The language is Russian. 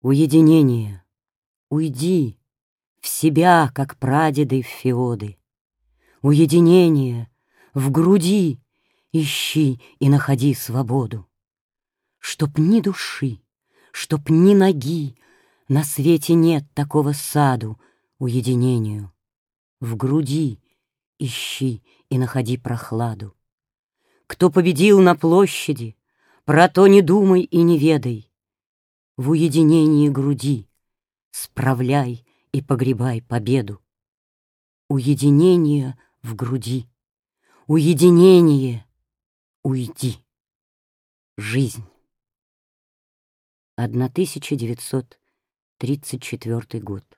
Уединение, уйди В себя, как прадеды в феоды. Уединение в груди Ищи и находи свободу. Чтоб ни души, чтоб ни ноги На свете нет такого саду Уединению. В груди ищи и находи прохладу. Кто победил на площади, Про то не думай и не ведай, в уединении груди Справляй и погребай победу. Уединение в груди, Уединение, уйди. Жизнь. 1934 год.